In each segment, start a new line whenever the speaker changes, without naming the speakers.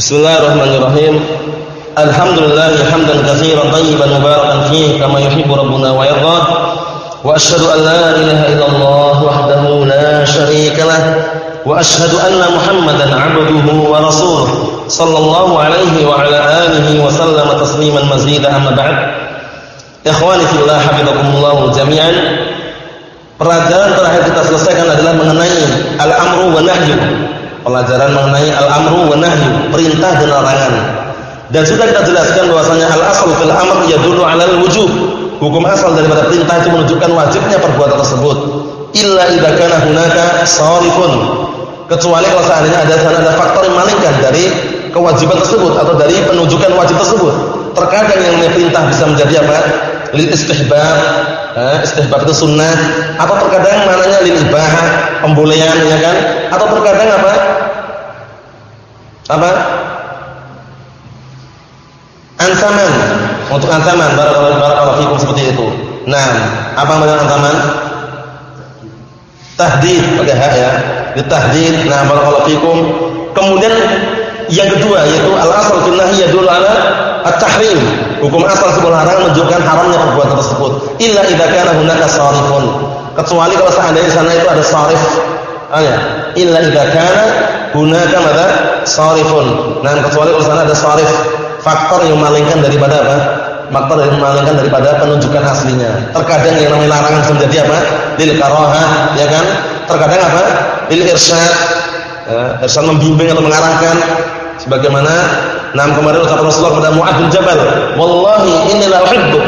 Bismillahirrahmanirrahim. Alhamdulillah hamdan katsiran tayyiban mubarakan fihi kama yuhibbu rabbuna wa yarda. Wa asyhadu an la ilaha illallah wahdahu la syarika lah wa asyhadu anna Muhammadan 'abduhu wa rasuluh sallallahu alaihi wa ala alihi wa sallama tasliman mazida amma ba'd. Ikhwani fillah hafizakumullah jami'an. Pelajaran terakhir kita selesaikan adalah mengenai al-amru wa nahyu pelajaran mengenai al-amru wa nahyu, perintah dan larangan. Dan sudah kita jelaskan bahwasanya al-asal fil amr yadullu 'ala al-wujub. Hukum asal daripada perintah itu menunjukkan wajibnya perbuatan tersebut. Illa idza kana hunaka sarifun. Kecuali kalau seandainya ada ada faktor yang malingkan dari kewajiban tersebut atau dari penunjukan wajib tersebut. Terkadang yang perintah bisa menjadi apa? Lil istihbab, eh, istihbab itu sunnah atau terkadang mananya lil ibahah, pembolehan ya kan? Atau terkadang apa? Apa? Ansaman. Untuk ansaman barakallahu barakallahu fikum seperti itu. Nah, apa makna ansaman? Tahdid pakai hak ya. Ditahdid. Nah, barakallahu fikum. Kemudian yang kedua yaitu al-asal fil nahi yadullu ala at-tahrim. Hukum asal sebuah larangan menunjukkan haramnya perbuatan tersebut. Illa idza kana hunaka sarifun. Kecuali kalau seandainya di sana itu ada sarif. Ah ya. Illa idza kana hunaka madza sarifun. Nah, kecuali sana ada sarif, faktor yang memalingkan daripada apa? Faktor yang memalingkan daripada penunjukan aslinya. Terkadang yang namanya larangan bisa menjadi apa? Lil karaha, ya kan? Terkadang apa? Lil irsyad. Ya, irsyad membimbing atau mengarahkan sebagaimana nam kemarin ucapan Rasulullah kepada Mu'ad bin Jabal, "Wallahi inni la uhibbuk."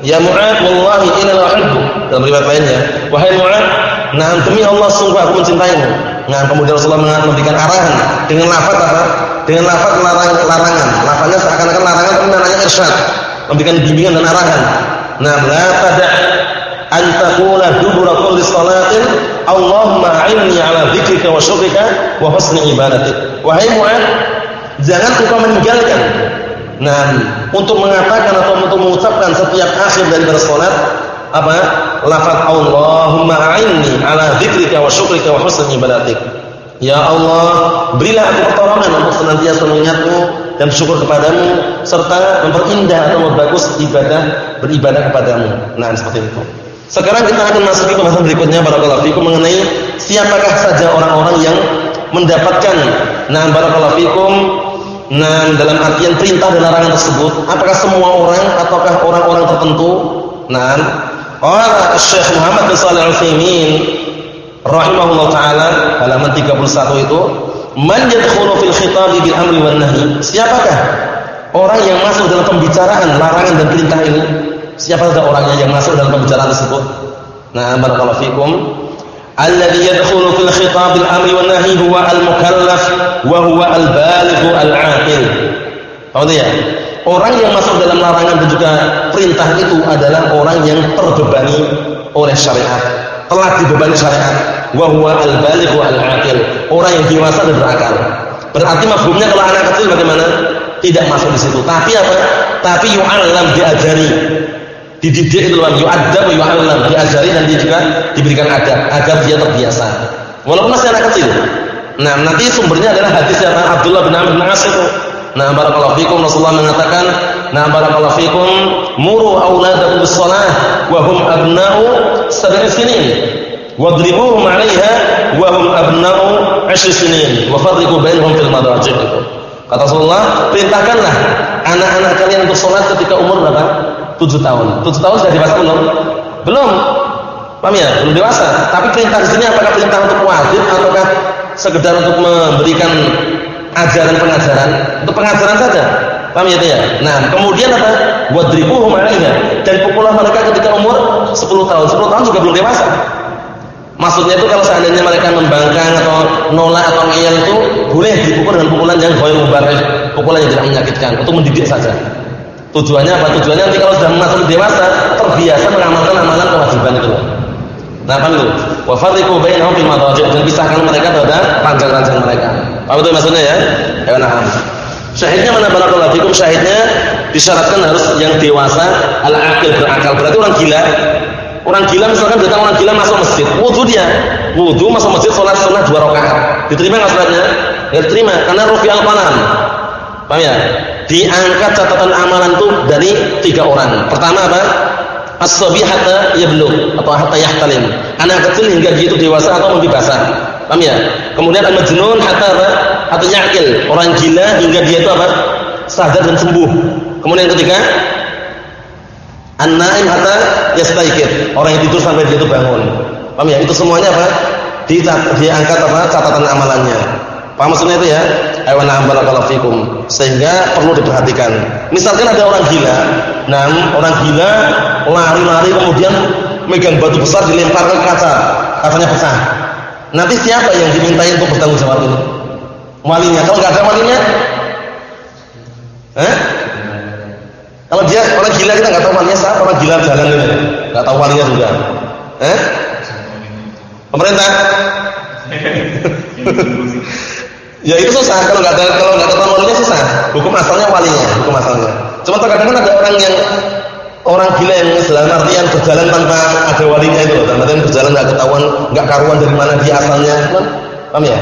Ya Mu'ad, wallahi inni la uhibbuk. Dalam riwayat lainnya, wahai Mu'ad, nah demi Allah sungguh aku mencintaimu. Nah, kemudian Rasulullah memberikan arahan dengan lafaz apa? Dengan lafaz larangan, larangan. Lafaznya seakan-akan larangan tapi maknanya irsyad. Memberikan bimbingan dan arahan. Nah, la tada' an taqula dubura kulli salatin Allahumma a'inni 'ala dzikrika wa syukrika wa husni ibadatik. Wahai Mu'ad, jangan engkau meninggalkan nah untuk mengatakan atau untuk mengucapkan setiap akhir dari salat apa? Lafaz Allahumma a'inni ala dzikrika wa syukrika wa husni ibadatik. Ya Allah berilah aku pertolongan untuk senantiasa mengingatmu dan syukur kepadamu serta memperindah atau membagus ibadah beribadah kepadamu. Nah seperti itu. Sekarang kita akan masuk ke pembahasan berikutnya barakallahu fikum mengenai siapakah saja orang-orang yang mendapatkan. Nah barakallahu fikum. Nah, dalam artian perintah dan larangan tersebut, apakah semua orang ataukah orang-orang tertentu? Nah, Qala Syekh Muhammad bin Shalih Al-Utsaimin rahimahullahu taala halaman 31 itu, "Man yadkhulu fil khitab bil amri wan nahyi?" Siapakah orang yang masuk dalam pembicaraan larangan dan perintah ini? Siapa saja orangnya yang masuk dalam pembicaraan tersebut? Nah, barakallahu fikum. Alladhi yadkhulu fil khitab bil amri wan nahyi huwa al-mukallaf wa huwa al-baligh al-aqil. paham ya? Orang yang masuk dalam larangan dan juga perintah itu adalah orang yang terbebani oleh syariat, telah dibebani syariat. Wa huwa al-baligh al-aqil, orang yang dewasa dan berakal. Berarti mafhumnya kalau anak kecil bagaimana? Tidak masuk di situ. Tapi apa? Tapi yu'allam diajari dididik itu kan yu'adzab wa yu'allam diajari dan dia juga diberikan adab agar dia terbiasa walaupun masih anak kecil nah nanti sumbernya adalah hadis yang Abdullah bin Amr bin itu nah barakallahu fikum Rasulullah mengatakan nah barakallahu fikum muru auladakum bis shalah wa hum abna'u sab'i sinin wadribuhum 'alayha wa hum abna'u 'ashr sinin wa farriqu bainahum fil madaji' kata Rasulullah perintahkanlah anak-anak kalian untuk salat ketika umur berapa tujuh tahun. Tujuh tahun sudah dewasa belum? Belum. Paham ya? Belum dewasa. Tapi perintah di sini apakah perintah untuk wajib ataukah sekedar untuk memberikan ajaran pengajaran? Untuk pengajaran saja. Paham ya ya? Nah, kemudian apa? Wadribuhum 'alaiha. Dan pukulah mereka ketika umur 10 tahun. 10 tahun juga belum dewasa. Maksudnya itu kalau seandainya mereka membangkang atau nolak atau ngeyel itu boleh dipukul dengan pukulan yang ghair mubarih, pukulan yang tidak menyakitkan untuk mendidik saja. Tujuannya apa? Tujuannya nanti kalau sudah masuk dewasa terbiasa mengamalkan amalan kewajiban itu. Nah, apa itu? Wa farriqu bainahum fil madaji' dan pisahkan mereka pada ranjang-ranjang mereka. Apa itu maksudnya ya? Ya nah. Syahidnya mana barakallahu fikum? Syahidnya disyaratkan harus yang dewasa, al-aqil berakal. Berarti orang gila. Orang gila misalkan datang orang gila masuk masjid, wudu dia. Wudu masuk masjid salat sunah dua rakaat. Diterima enggak salatnya? Ya diterima karena rufi al-qalam Paham ya? Diangkat catatan amalan itu dari tiga orang. Pertama apa? As-sabi hatta yablugh atau hatta yahtalim. Anak kecil hingga dia itu dewasa atau mimpi basah. Paham ya? Kemudian al-majnun hatta apa? Hatta yaqil. Orang gila hingga dia itu apa? Sadar dan sembuh. Kemudian ketiga an-naim hatta yastaiqid. Orang yang tidur sampai dia itu bangun. Paham ya? Itu semuanya apa? Diangkat apa? catatan amalannya. Paham maksudnya itu ya? Ayo na'am. Sehingga perlu diperhatikan. Misalkan ada orang gila, nah orang gila lari-lari kemudian megang batu besar dilempar ke kaca, kacanya pecah. Nanti siapa yang dimintain untuk bertanggung jawab ini? Walinya. Kalau nggak ada walinya, eh? Kalau dia orang gila kita nggak tahu walinya siapa, orang gila jalan ini, nggak tahu walinya juga. Eh? Pemerintah? Ya itu susah kalau nggak ada kalau nggak ada walinya susah. Hukum asalnya walinya, hukum asalnya. Cuma terkadang kan ada orang yang orang gila yang dalam artian berjalan tanpa ada walinya itu, dalam artian berjalan nggak ketahuan, nggak karuan dari mana dia asalnya? Paham ya?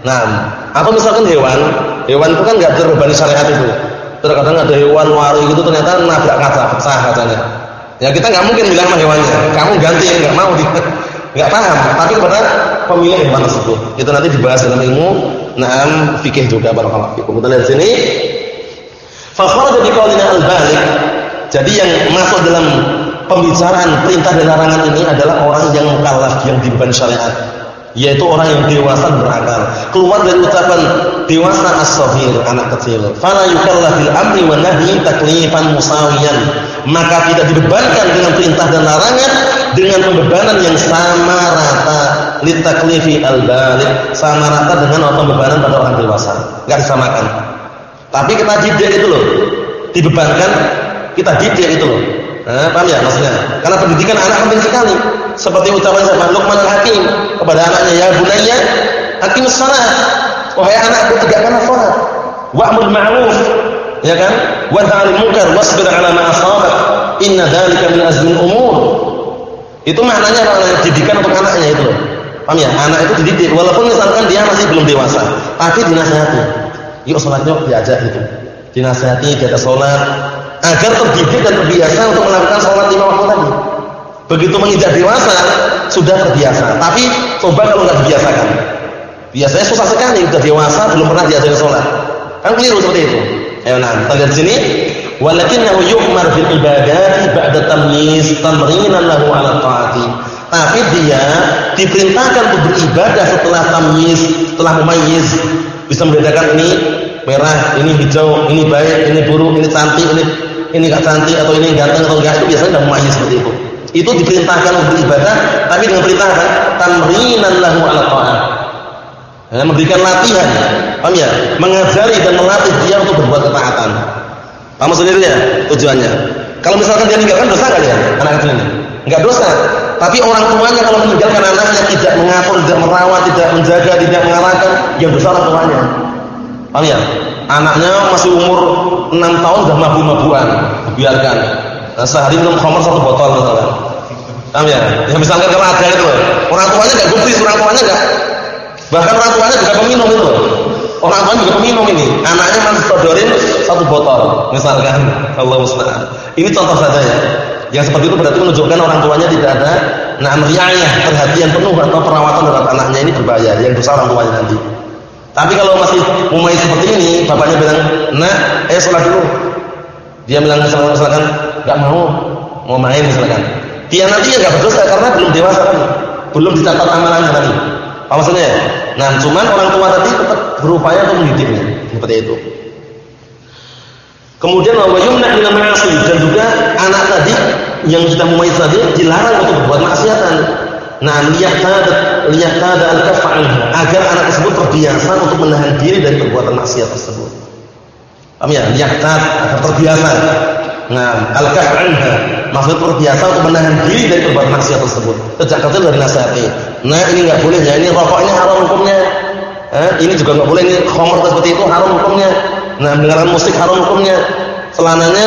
Nah, atau misalkan hewan, hewan itu kan nggak terbebani syariat itu. Terkadang ada hewan waru itu ternyata nabrak kaca, pecah kacanya. Ya kita nggak mungkin bilang sama hewannya, kamu ganti, nggak mau dia, nggak paham. Tapi kepada pemilik hewan tersebut, itu nanti dibahas dalam ilmu Naam fikih juga barakallahu fikum. Kita lihat sini. Fa kharaja bi qaulina al-baligh. Jadi yang masuk dalam pembicaraan perintah dan larangan ini adalah orang yang mukallaf yang dibeban syariat. Yaitu orang yang dewasa berakal. Keluar dari ucapan dewasa as-saghir anak kecil. Fala yukallaf bil amri wa nahyi taklifan musawiyan. Maka tidak dibebankan dengan perintah dan larangan dengan pembebanan yang sama rata. Litaklifi al-baligh sama rata dengan pembebanan pada orang dewasa. Enggak disamakan. Tapi kita didik itu loh dibebankan kita didik itu loh Nah, paham ya maksudnya? Karena pendidikan anak penting sekali. Seperti ucapan siapa Luqman al-Hakim kepada anaknya, "Ya bunayya, aqimus shalah." Wahai anakku, tegakkanlah salat. Wa'mur ma'ruf. Ya kan? Wanha 'anil munkar wasbir 'ala ma asabak. Inna dzalika min azmil umur. Itu maknanya maknanya didikan untuk anaknya itu loh. Paham ya? Anak itu dididik walaupun misalkan dia masih belum dewasa, tapi dinasihati. Yuk salatnya diajak itu. Dinasihati, dia salat, agar terdidik dan terbiasa untuk melakukan sholat lima waktu tadi. Begitu menginjak dewasa sudah terbiasa. Tapi coba kalau nggak dibiasakan, biasanya susah sekali sudah dewasa belum pernah diajarin sholat. Kan keliru seperti itu. Ayo nah, kita lihat sini. Walakinnahu yu'mar fil ibadati ba'da tamyiz tamrinan lahu 'ala ta'ati. Tapi dia diperintahkan untuk beribadah setelah tamyiz, setelah mumayyiz, bisa membedakan ini merah, ini hijau, ini baik, ini buruk, ini cantik, ini ini gak cantik atau ini ganteng atau enggak itu biasanya sudah mumayyiz seperti itu. Itu diperintahkan untuk beribadah tapi dengan perintah apa? Tamrinan lahu 'ala ta'at. Ya, memberikan latihan. Paham ya? Mengajari dan melatih dia untuk berbuat ketaatan. Maksudnya itu ya? Tujuannya. Kalau misalkan dia meninggalkan dosa enggak ya? Anak kecil ini? Enggak dosa. Tapi orang tuanya kalau meninggalkan anaknya tidak mengatur, tidak merawat, tidak menjaga, tidak mengarahkan, yang dosa orang tuanya. Paham ya? Anaknya masih umur 6 tahun sudah mabuk-mabukan, biarkan. Nah, sehari minum khamar satu botol misalkan. Paham ya? Ya misalkan kalau ada itu, orang tuanya enggak gubris, orang tuanya enggak bahkan orang tuanya juga peminum itu. Orang tuanya juga peminum ini. Anaknya masih sodorin satu botol, misalkan. Allah musta'an. Ini contoh saja ya. Yang seperti itu berarti menunjukkan orang tuanya tidak ada nah riayah, perhatian penuh atau perawatan terhadap anaknya ini berbahaya. Yang dosa orang tuanya nanti. Tapi kalau masih umai seperti ini, bapaknya bilang, "Nak, ayo sholat dulu." Dia bilang misalkan nggak mau, mau main misalkan. Dia nanti ya nggak berdosa karena belum dewasa kan, belum dicatat amalannya tadi. Apa maksudnya? Nah, cuman orang tua tadi tetap berupaya untuk mendidiknya seperti itu. Kemudian wa yumna min ma'asi dan juga anak tadi yang sudah mulai tadi dilarang untuk berbuat maksiatan. Nah, liyatada liyatada al-kaffa agar anak tersebut terbiasa untuk menahan diri dari perbuatan maksiat tersebut. Paham ya? Liyatad agar terbiasa. Nah, al-kaffa maksud terbiasa untuk menahan diri dari perbuatan maksiat tersebut. Sejak kecil dari nasihati. Nah, ini enggak boleh ya, ini rokoknya haram hukumnya. Eh, ini juga enggak boleh, ini khamr seperti itu haram hukumnya. Nah, mendengarkan musik haram hukumnya. Celananya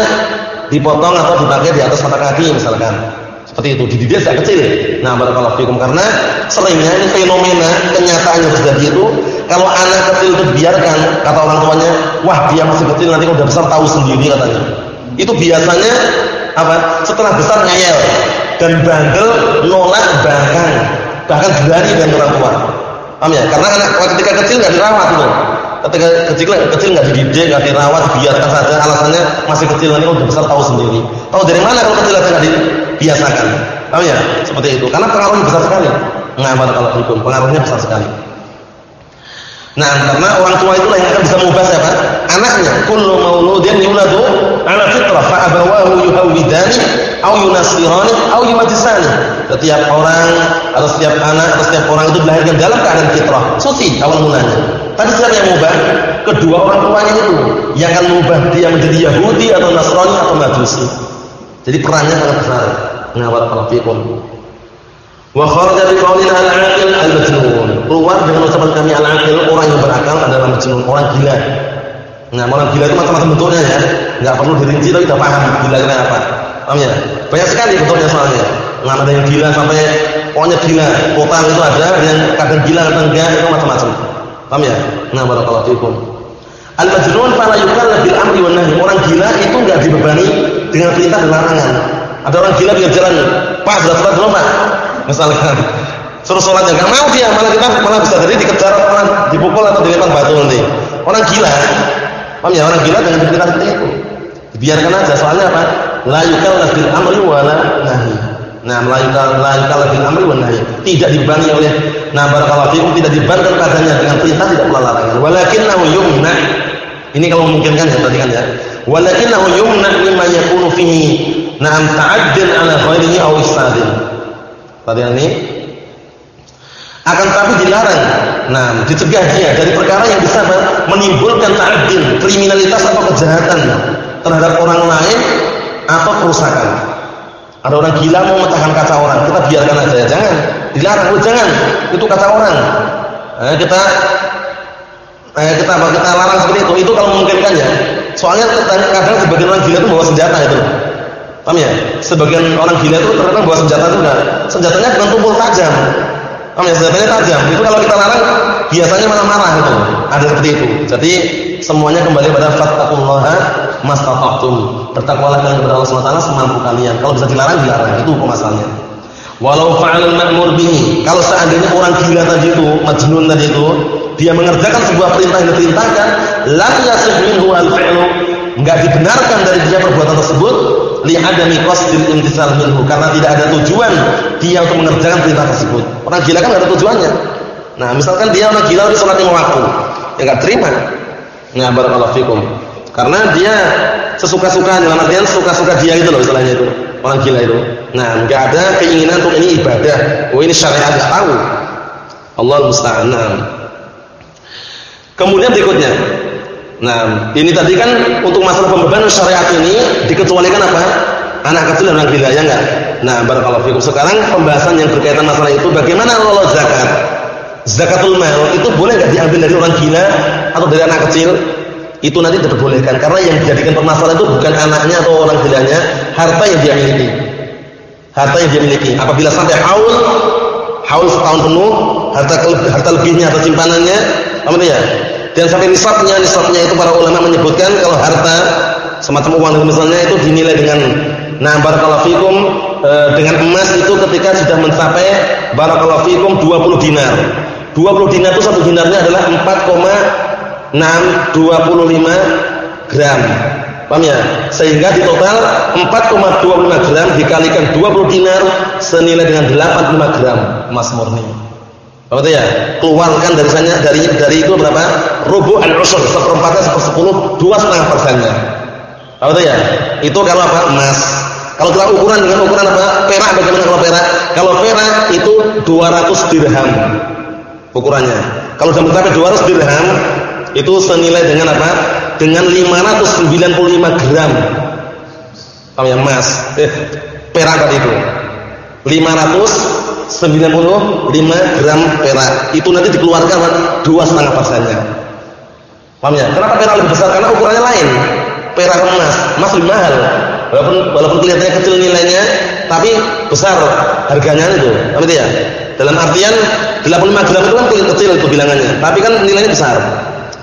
dipotong atau dipakai di atas mata kaki misalkan. Seperti itu dididik sejak kecil. Nah, barakallahu fikum karena seringnya ini fenomena kenyataannya terjadi itu kalau anak kecil itu biarkan kata orang tuanya, wah dia masih kecil nanti kalau udah besar tahu sendiri katanya. Itu biasanya apa? Setelah besar ngeyel dan bandel nolak bahkan bahkan berani dengan orang tua. Paham ya? Karena anak ketika kecil nggak dirawat itu. Ketika kecil kecil nggak dididik, nggak dirawat, biarkan saja alasannya masih kecil nanti kalau udah besar tahu sendiri. Tahu dari mana kalau kecil aja nggak dibiasakan. Paham ya? Seperti itu. Karena pengaruhnya besar sekali. Nah, kalau hukum pengaruhnya besar sekali. Nah, karena orang tua itulah yang akan bisa mengubah siapa? Anaknya. Kullu mauludin yuladu ala fitrah fa abawahu yuhawwidani aw yunasirani aw yumajisani. Setiap orang atau setiap anak atau setiap orang itu dilahirkan dalam keadaan fitrah, suci awal mulanya. Tapi siapa yang mengubah? Kedua orang tuanya itu yang akan mengubah dia menjadi Yahudi atau Nasrani atau Majusi. Jadi perannya sangat besar. Barakallahu fikum. Wa kharaja bi qaulina al-aqil al-majnun. Keluar dengan ucapan kami al-aqil, orang yang berakal adalah majnun, orang gila. Nah, orang gila itu macam-macam bentuknya ya. Enggak perlu dirinci tapi sudah paham gila itu apa. Paham ya? Banyak sekali bentuknya soalnya. Nah, ada yang gila sampai pokoknya gila. Total itu ada yang kadang gila kadang enggak itu macam-macam. Paham ya? Nah, barakallahu fikum. Al-majnun fala yukallaf bil amri wan nahi. Orang gila itu enggak dibebani dengan perintah dan larangan. Ada orang gila di jalan, "Pak, sudah sholat belum, Pak?" misalkan. Suruh sholat yang mau dia malah kita malah bisa jadi dikejar orang dipukul atau dilempar batu nanti. Orang gila. Paham ya? Orang gila dengan cerita seperti itu. Biarkan aja soalnya apa? La yukallaf bil amri wala nahi. Nah la yukallaf bil amri wala nahi. Tidak dibani oleh nah barakallahu tidak dibantu padanya dengan perintah tidak pula larangan. Walakinnahu yumna ini kalau memungkinkan ya perhatikan ya walakinnahu yumna mimma yakunu fihi na'am ta'addin ala ghairihi aw istadin Perhatian ini akan tapi dilarang. Nah, dicegah dia dari perkara yang bisa menimbulkan ta'adil, kriminalitas atau kejahatan terhadap orang lain atau kerusakan. Ada orang gila mau memecahkan kaca orang, kita biarkan aja ya, jangan. Dilarang, oh, jangan. Itu kaca orang. Eh, kita eh, kita kita larang seperti itu. Itu kalau memungkinkan ya. Soalnya kadang sebagian orang gila itu bawa senjata itu. Paham ya? Sebagian orang gila itu ternyata bawa senjata itu enggak. Senjatanya bukan tumpul tajam. Paham ya? Senjatanya tajam. Itu kalau kita larang biasanya malah marah itu. Ada seperti itu. Jadi semuanya kembali pada fattaqullaha mastata'tum. Bertakwalah kalian kepada Allah taala semampu kalian. Kalau bisa dilarang dilarang. Itu masalahnya. Walau fa'al ma'mur bihi. Kalau seandainya orang gila tadi itu, majnun tadi itu, dia mengerjakan sebuah perintah yang diperintahkan, lam yasih minhu al-fi'lu. Enggak dibenarkan dari dia perbuatan tersebut li adami qasdil imtithal minhu karena tidak ada tujuan dia untuk mengerjakan perintah tersebut. Orang gila kan enggak ada tujuannya. Nah, misalkan dia orang gila di salat lima waktu, ya enggak terima. Nah, barakallahu fikum. Karena dia sesuka-suka dalam artian suka-suka dia itu loh istilahnya itu. Orang gila itu. Nah, enggak ada keinginan untuk ini ibadah. Oh, ini syariat enggak tahu. Allah musta'an. Kemudian berikutnya, Nah, ini tadi kan untuk masalah pembebanan syariat ini dikecualikan apa? Anak kecil dan orang gila ya enggak? Nah, barakallahu fikum. Sekarang pembahasan yang berkaitan masalah itu bagaimana kalau zakat? Zakatul mal itu boleh enggak diambil dari orang gila atau dari anak kecil? Itu nanti diperbolehkan karena yang dijadikan permasalahan itu bukan anaknya atau orang gilanya, harta yang dia miliki. Harta yang dia miliki. Apabila sampai haul, haul setahun penuh, harta harta lebihnya atau simpanannya, apa ya? dan sampai nisabnya nisabnya itu para ulama menyebutkan kalau harta semacam uang misalnya itu dinilai dengan nah barakallahu fikum e, dengan emas itu ketika sudah mencapai barakallahu fikum 20 dinar 20 dinar itu satu dinarnya adalah 4,625 gram paham ya sehingga di total 4,25 gram dikalikan 20 dinar senilai dengan 85 gram emas murni apa itu ya? Keluarkan dari sana dari dari itu berapa? Rubu al-ushr, seperempatnya sepersepuluh, dua setengah persennya. Apa itu ya? Itu kalau apa? Emas. Kalau kita ukuran dengan ukuran apa? Perak bagaimana kalau perak? Kalau perak itu 200 dirham ukurannya. Kalau sudah mencapai 200 dirham itu senilai dengan apa? Dengan 595 gram. Paham ya? Emas. Eh, perak tadi itu. 500 95 gram perak itu nanti dikeluarkan dua setengah persennya paham ya kenapa perak lebih besar karena ukurannya lain perak emas emas lebih mahal walaupun walaupun kelihatannya kecil nilainya tapi besar harganya itu. Paham ya? Dalam artian 85 gram itu kan kecil, kecil itu tapi kan nilainya besar.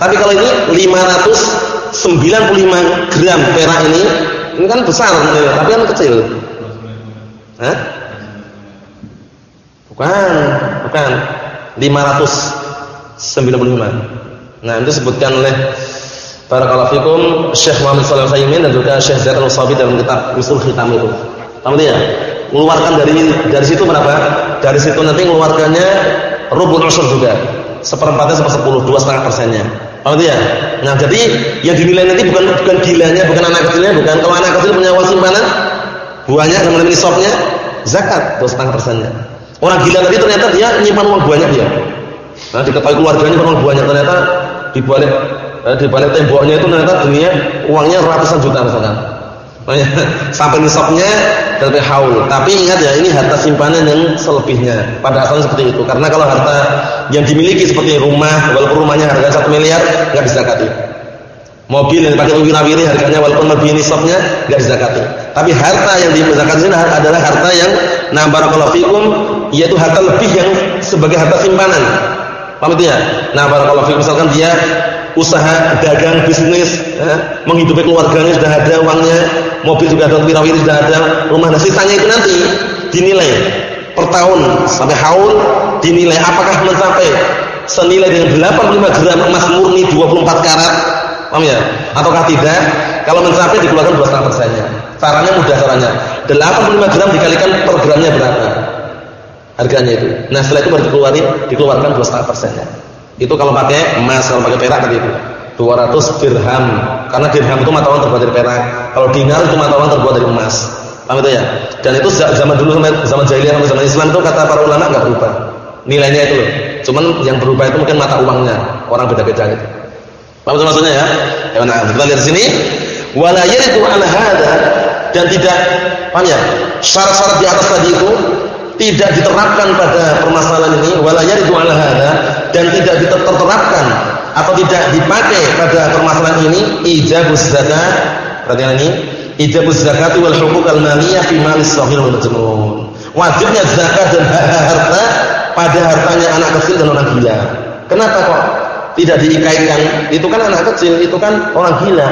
Tapi kalau ini 595 gram perak ini, ini kan besar tapi kan kecil. Hah? Bukan, bukan. 595. Nah, itu disebutkan oleh Barakallahu fikum Syekh Muhammad Shalih Al-Utsaimin dan juga Syekh Zaid Al-Usabi dalam kitab Usul Khitam itu. Paham ya? Mengeluarkan dari dari situ berapa? Dari situ nanti mengeluarkannya rubul usul juga. Seperempatnya sampai sepuluh, dua setengah persennya. Paham ya? Nah, jadi yang dinilai nanti bukan bukan gilanya, bukan anak kecilnya, bukan. Kalau anak kecil punya uang simpanan, buahnya sama dengan nisabnya zakat dua setengah persennya. Orang gila tadi ternyata dia nyimpan uang banyak dia. Nah, diketahui keluarganya uang banyak ternyata di balik eh, di balik temboknya itu ternyata dunia uangnya ratusan juta misalkan. Makanya sampai nisabnya dari haul. Tapi ingat ya, ini harta simpanan yang selebihnya. Pada asalnya seperti itu. Karena kalau harta yang dimiliki seperti rumah, walaupun rumahnya harga satu miliar, nggak bisa zakati. Mobil yang dipakai wirawiri harganya walaupun lebih nisabnya nggak zakati. Tapi harta yang dizakati ini adalah harta yang barakallahu fikum yaitu harta lebih yang sebagai harta simpanan. Paham itu ya? Nah barakallahu misalkan dia usaha dagang bisnis eh, menghidupi keluarganya sudah ada uangnya mobil juga ada wirawiri sudah ada rumah. Nasi tanya itu nanti dinilai per tahun sampai haul dinilai apakah mencapai senilai dengan 85 gram emas murni 24 karat paham ya? Ataukah tidak? Kalau mencapai dikeluarkan 2,5 persennya. Caranya mudah caranya. 85 gram dikalikan per gramnya berapa? Harganya itu. Nah setelah itu baru dikeluarin dikeluarkan 2,5 persennya itu kalau pakai emas, kalau pakai perak tadi itu. 200 dirham. Karena dirham itu mata uang terbuat dari perak. Kalau dinar itu mata uang terbuat dari emas. Paham itu ya? Dan itu zaman dulu sampai zaman jahiliyah sampai zaman Islam itu kata para ulama enggak berubah. Nilainya itu loh. Cuman yang berubah itu mungkin mata uangnya. Orang beda-beda gitu. Paham itu maksudnya ya? Ya nah, kita lihat sini. Wala yaridu ala hada dan tidak paham ya? Syarat-syarat di atas tadi itu tidak diterapkan pada permasalahan ini wala yaridu ala hada dan tidak diterapkan atau tidak dipakai pada permasalahan ini ijabuz zakat perhatian ini ijabuz zakat wal huquq al maliyah fi mal sahir wal majnun. Wajibnya zakat dan harta pada hartanya anak kecil dan orang gila. Kenapa kok tidak diikaitkan itu kan anak kecil itu kan orang gila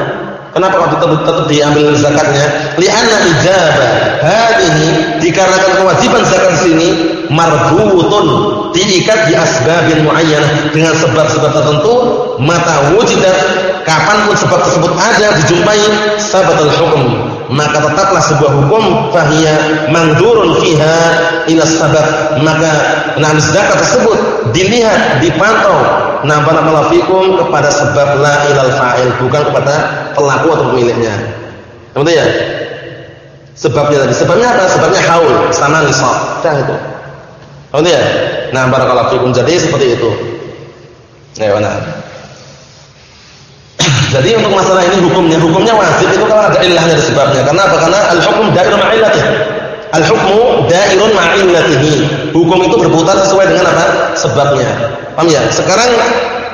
Kenapa kok tetap, tetap diambil zakatnya? Lianna ijabah hadhihi dikarenakan kewajiban zakat sini marbutun diikat di asbabin muayyanah. Dengan sebab-sebab tertentu mata wujidat kapan pun sebab tersebut ada dijumpai sabatul hukum maka tetaplah sebuah hukum fahiya mandurun fiha ila sabab maka nah zakat tersebut dilihat dipantau nah barakallahu fikum kepada sebab la ilal fa'il bukan kepada pelaku atau pemiliknya. Kemudian ya? Sebabnya tadi. Sebabnya apa? Sebabnya haul sama nisab. Dah itu. Kemudian ya? Nah, barakallahu. Jadi seperti itu. Ya, benar. Jadi untuk masalah ini hukumnya, hukumnya wajib itu kalau ada ilahnya ada sebabnya. Karena apa? Karena al-hukm dairun ma'illatih. Al-hukmu dairun ma'illatihi. Hukum itu berputar sesuai dengan apa? Sebabnya. Paham ya? Sekarang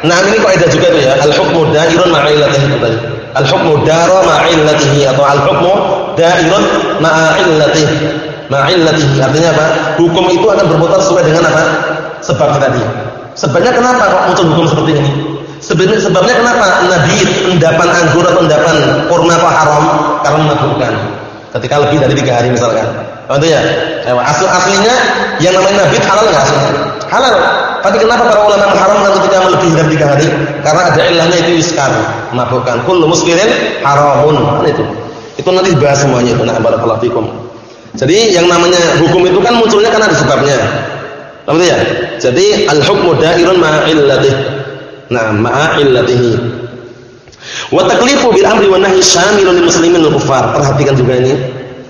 nah ini kaidah juga tuh ya. Al-hukmu dairun ma'illatihi. Al-hukmu dara ma'illatihi atau al-hukmu dairun ma'illatihi. Ma'illatihi artinya apa? Hukum itu akan berputar sesuai dengan apa? Sebab tadi. Sebabnya kenapa kok muncul hukum seperti ini? Sebenarnya sebabnya kenapa? Nabi endapan anggur atau endapan kurma kok haram? Karena menakutkan. Ketika lebih dari tiga hari misalkan. Itu ya. Asal aslinya yang namanya nabi halal nggak aslinya? Halal. Tapi kenapa para ulama mengharamkan ketika melebihi dari tiga hari? Karena ada ilahnya itu iskar, mabukkan. Kullu muskirin haramun. Itu. Itu nanti dibahas semuanya itu. Nah, barakallahu fikum. Jadi yang namanya hukum itu kan munculnya karena ada sebabnya. Paham ya? Jadi al-hukmu da'irun ma'a illatih. Nah, ma'a. Wa taklifu bil amri wan nahyi syamilun muslimin wal kuffar. Perhatikan juga ini.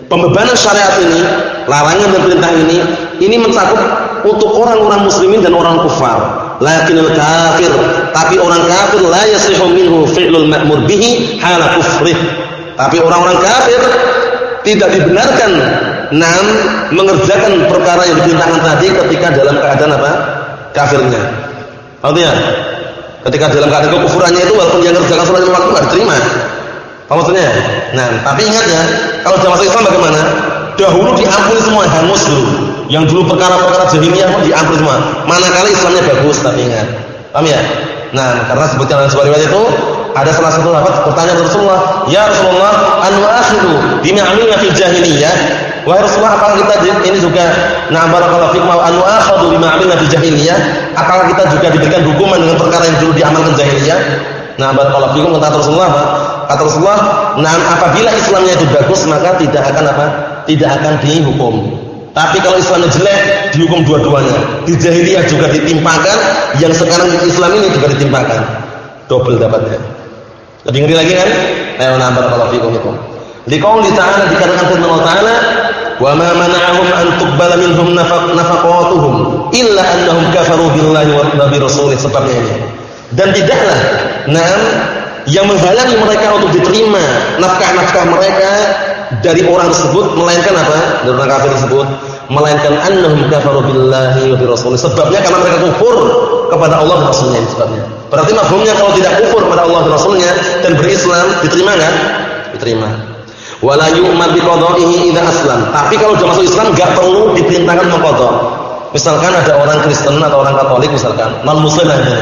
Pembebanan syariat ini, larangan dan perintah ini, ini mencakup untuk orang-orang muslimin dan orang kufar. Lakinul kafir, tapi orang kafir la yasihu minhu fi'lul ma'mur bihi hala kufrih. Tapi orang-orang kafir tidak dibenarkan nam mengerjakan perkara yang diperintahkan tadi ketika dalam keadaan apa? kafirnya. Artinya ketika dalam keadaan kekufurannya itu walaupun dia mengerjakan sholat waktu tidak diterima. Apa maksudnya? Nah, tapi ingat ya, kalau dalam masuk Islam bagaimana? Dahulu diampuni semua, hangus dulu. Yang dulu perkara-perkara jahiliyah pun diampuni semua. Manakala Islamnya bagus, tapi ingat. Paham ya? Nah, karena sebutkan dalam sebuah itu ada salah satu sahabat bertanya Rasulullah, "Ya Rasulullah, an akhiru bima fil jahiliyah?" Wahai Rasulullah, apakah kita ini juga na'am barakallahu fikum an akhadhu bima amilna fil jahiliyah? Apakah kita juga diberikan hukuman dengan perkara yang dulu diamalkan jahiliyah? Nah, barakallahu fikum kata Rasulullah? Kata Rasulullah, "Nah, apabila Islamnya itu bagus, maka tidak akan apa? Tidak akan dihukum." Tapi kalau Islamnya jelek, dihukum dua-duanya. Di jahiliyah juga ditimpakan, yang sekarang di Islam ini juga ditimpakan. Double dapatnya. Lebih ngeri lagi kan? Ayo nambah kalau fikum itu. Liqauli ta'ala dikatakan firman Allah Ta'ala, "Wa ma mana'ahum an tuqbala minhum nafaqatuhum illa annahum kafaru billahi wa bi rasulih." Sebabnya ini. Dan tidaklah nam yang menghalangi mereka untuk diterima nafkah-nafkah mereka dari orang tersebut melainkan apa? Dari orang kafir tersebut melainkan annahum kafaru billahi wa bi rasulih. Sebabnya karena mereka kufur kepada Allah dan Rasulnya sebabnya. Berarti mafhumnya kalau tidak kufur kepada Allah dan Rasulnya dan berislam diterima kan? Diterima. Wala yu'mar bi qada'ihi idza aslam. Tapi kalau sudah masuk Islam enggak perlu diperintahkan mengqadha. Misalkan ada orang Kristen atau orang Katolik misalkan, non muslim aja.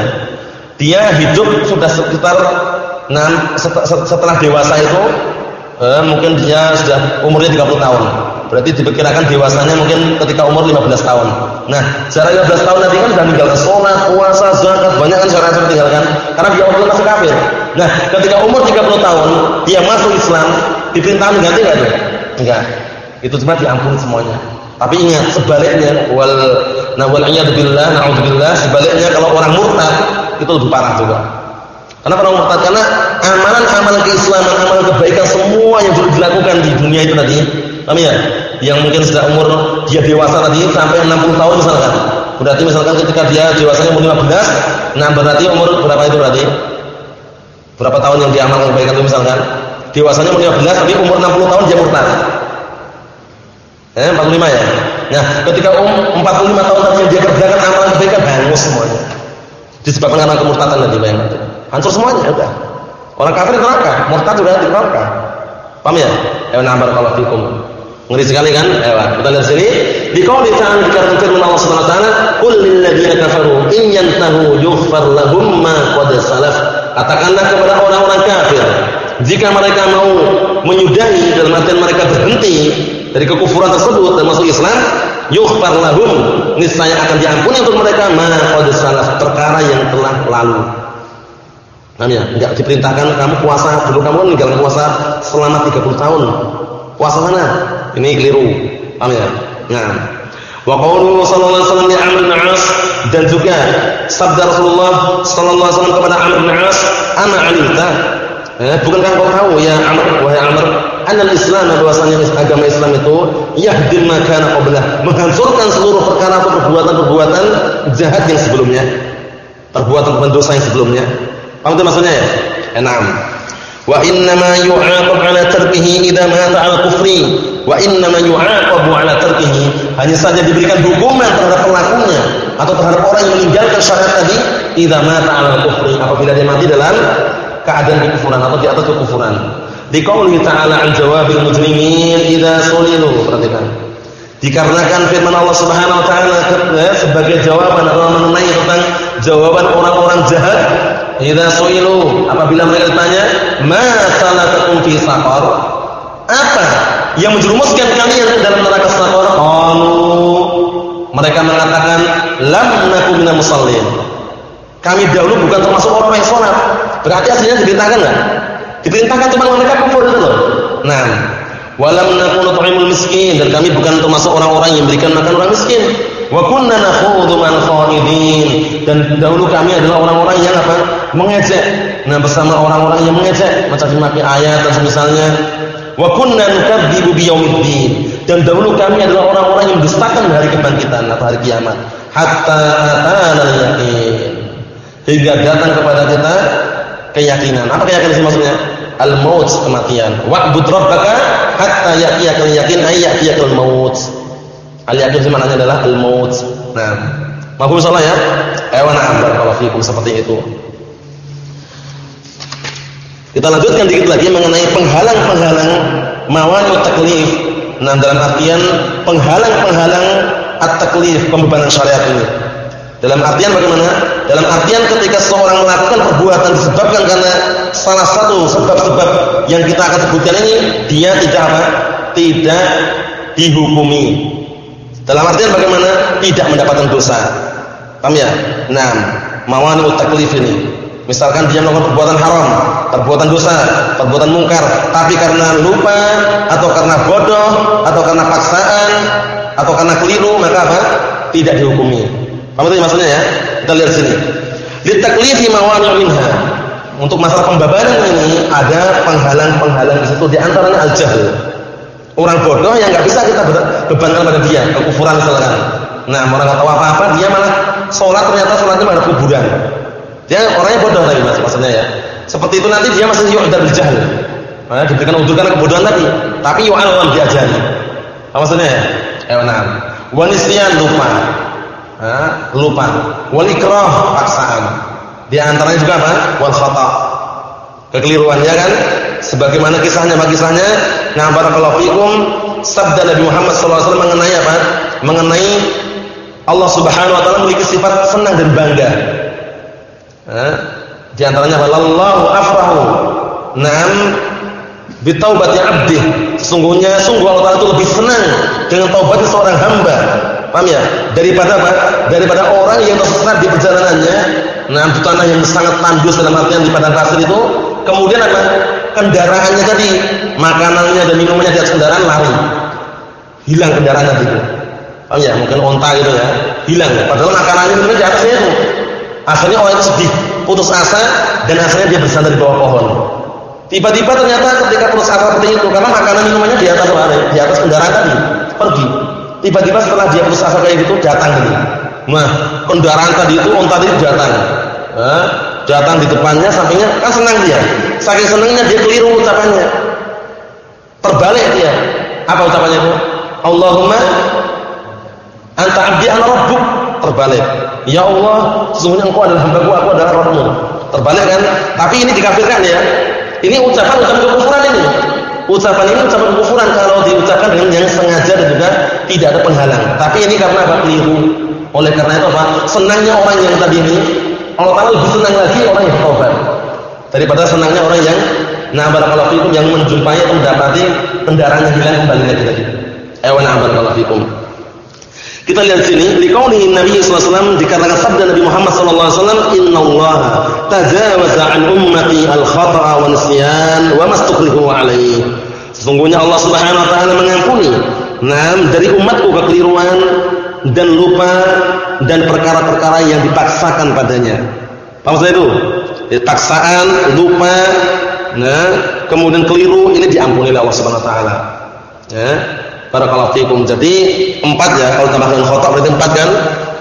Dia hidup sudah sekitar nah, setelah dewasa itu eh, mungkin dia sudah umurnya 30 tahun Berarti diperkirakan dewasanya mungkin ketika umur 15 tahun. Nah, secara 15 tahun nanti kan sudah meninggalkan sholat, puasa, zakat, banyak kan syariat sudah tinggalkan. Karena dia umur masih kafir. Nah, ketika umur 30 tahun, dia masuk Islam, diperintahkan ganti enggak tuh? Enggak. Itu cuma diampuni semuanya. Tapi ingat sebaliknya wal nah billah, naudzubillah, sebaliknya kalau orang murtad itu lebih parah juga. Kenapa orang murtad? Karena amalan-amalan keislaman, amalan kebaikan semua yang dilakukan di dunia itu tadi Paham ya? Yang mungkin sudah umur dia dewasa tadi sampai 60 tahun misalkan. Berarti misalkan ketika dia dewasanya umur 15, nah berarti umur berapa itu berarti? Berapa tahun yang diamalkan kebaikan itu misalkan? Dewasanya umur 15 tapi umur 60 tahun dia murtad. Eh, 45 ya. Nah, ketika um 45 tahun tadi dia kerjakan amalan kebaikan hangus semuanya. Disebabkan karena kemurtadan tadi bayangkan. Hancur semuanya udah. Orang kafir neraka, murtad sudah di neraka. Paham ya? Ya nambar kalau fikum. Ngeri sekali kan? Ayo, kita lihat sini. Di qauli ta'ala dikatakan firman Allah Subhanahu wa taala, "Qul kafaru in yantahu yughfar lahum ma qad salaf." Katakanlah kepada orang-orang kafir, jika mereka mau menyudahi dalam artian mereka berhenti dari kekufuran tersebut dan masuk Islam, yughfar lahum, niscaya akan diampuni untuk mereka ma qad salaf, perkara yang telah lalu. Nah, ya, enggak diperintahkan kamu puasa dulu kamu kan meninggalkan puasa selama 30 tahun. Puasa mana? Ini keliru. Paham ya? Nah. Wa sallallahu alaihi wasallam li Amr dan juga sabda Rasulullah sallallahu alaihi wasallam kepada Amr bin As, "Ana alimta." Eh, bukankah kau tahu ya Amr wahai Amr, anal Islam bahwasanya agama Islam itu yahdim ma kana qablah, menghancurkan seluruh perkara atau perbuatan-perbuatan jahat yang sebelumnya. Perbuatan dosa yang sebelumnya. Paham itu maksudnya ya? Enam. Wa innama yu'aqab 'ala tarkihi idza mata 'ala kufri wa innama yu'aqabu 'ala tarkihi hanya saja diberikan hukuman terhadap pelakunya atau terhadap orang yang meninggalkan syariat tadi idza mata 'ala kufri apabila dia mati dalam keadaan kekufuran atau di atas kekufuran. Di qauli ta'ala 'an jawabil mujrimin idza sulilu perhatikan. Dikarenakan firman Allah Subhanahu wa taala eh, sebagai jawaban atau mengenai tentang jawaban orang-orang jahat Idza su'ilu apabila mereka ditanya, "Ma salakakum fi saqar?" Apa yang menjerumuskan kalian ke dalam neraka saqar? Qalu mereka mengatakan, "Lam nakum minal musallin." Kami dahulu bukan termasuk orang yang salat. Berarti aslinya diperintahkan enggak? Diperintahkan cuma mereka kufur itu loh. Nah, walam nakunu nut'imul miskin dan kami bukan termasuk orang-orang yang memberikan makan orang miskin. Wa kunna nakhudhu man khaidin dan dahulu kami adalah orang-orang yang apa? mengejek. Nah, bersama orang-orang yang mengejek, mencaci maki ayat dan semisalnya. Wa kunna nukadzibu biyaumiddin dan dahulu kami adalah orang-orang yang mendustakan hari kebangkitan atau hari kiamat. Hatta atana yakin. Hingga datang kepada kita keyakinan. Apa keyakinan sih maksudnya? Al-maut kematian. Wa'bud rabbaka hatta ya'tiyakal yakin ay ya'tiyakal maut. Al-yakin maknanya adalah al-maut. Nah, mafhum salah ya? Ayo na'am barakallahu fikum seperti itu. Kita lanjutkan dikit lagi mengenai penghalang-penghalang mawani taklif. Nah, dalam artian penghalang-penghalang at-taklif, pembebanan syariat ini. Dalam artian bagaimana? Dalam artian ketika seorang melakukan perbuatan disebabkan karena salah satu sebab-sebab yang kita akan sebutkan ini, dia tidak apa? Tidak dihukumi. Dalam artian bagaimana? Tidak mendapatkan dosa. Paham ya? Nah, mawani taklif ini. Misalkan dia melakukan perbuatan haram, perbuatan dosa, perbuatan mungkar, tapi karena lupa atau karena bodoh atau karena paksaan atau karena keliru, maka apa? Tidak dihukumi. Paham itu maksudnya ya? Kita lihat sini. Litaklifi mawani' minha. Untuk masalah pembabaran ini ada penghalang-penghalang di situ di antaranya al-jahl. Orang bodoh yang nggak bisa kita bebankan pada dia, kekufuran misalkan. Nah, orang nggak tahu apa-apa, dia malah sholat ternyata sholatnya pada kuburan. Dia orangnya bodoh tadi mas, maksudnya ya. Seperti itu nanti dia masih yu'dar bil jahl. Nah, diberikan udur karena kebodohan tadi, tapi yu'allam diajari. Apa maksudnya ya? Eh, nah. Wanisyan lupa. Lupa. Wal ikrah paksaan. Di antaranya juga apa? Wal khata. Kekeliruan ya kan? Sebagaimana kisahnya, kisahnya, nah barakallahu fikum sabda Nabi Muhammad SAW mengenai apa? Mengenai Allah Subhanahu wa taala memiliki sifat senang dan bangga. Eh? Di antaranya wallahu afrahu. Naam bitaubati 'abdi. Sesungguhnya sungguh Allah Taala itu lebih senang dengan taubatnya seorang hamba. Paham ya? Daripada apa? Daripada orang yang tersesat di perjalanannya, nah di tanah yang sangat tandus dalam artian di padang pasir itu, kemudian apa? Kendaraannya tadi, makanannya dan minumannya di atas kendaraan lari. Hilang kendaraannya itu. Paham ya? Mungkin onta gitu ya. Hilang. Padahal makanannya itu di atasnya itu. Akhirnya orang itu sedih, putus asa dan akhirnya dia bersandar di bawah pohon. Tiba-tiba ternyata ketika putus asa seperti itu karena makanan minumannya di atas lari, di atas kendaraan tadi, pergi. Tiba-tiba setelah dia putus asa kayak gitu datang gitu. Nah, kendaraan tadi itu onta tadi datang. Nah, datang di depannya, sampingnya kan senang dia. Saking senangnya dia keliru ucapannya. Terbalik dia. Apa ucapannya itu? Allahumma anta abdi ana rabbuk. Terbalik. Ya Allah, sesungguhnya engkau adalah hambaku, aku adalah Rabbmu. Terbalik kan? Tapi ini dikafirkan ya. Ini ucapan ucapan kekufuran ini. Ucapan ini ucapan kekufuran kalau diucapkan dengan yang sengaja dan juga tidak ada penghalang. Tapi ini karena apa? Keliru. Oleh karena itu apa? Senangnya orang yang tadi ini, Allah Taala lebih senang lagi orang yang bertobat daripada senangnya orang yang nah barakallahu fikum yang menjumpai atau mendapati kendaraannya hilang kembali lagi tadi. Ewan barakallahu fikum. Kita lihat sini, liqaulihi Nabi sallallahu alaihi wasallam dikatakan sabda Nabi Muhammad sallallahu alaihi wasallam, "Innallaha tajawaza an ummati al-khata'a wa nisyan wa mastukrihu alaihi." Sesungguhnya Allah Subhanahu wa taala mengampuni nam dari umatku kekeliruan dan lupa dan perkara-perkara yang dipaksakan padanya. Apa maksudnya itu? Paksaan, lupa, nah, kemudian keliru ini diampuni oleh Allah Subhanahu wa taala. Ya. Barakallahu fikum. Jadi empat ya kalau tambahkan khotok berarti empat kan?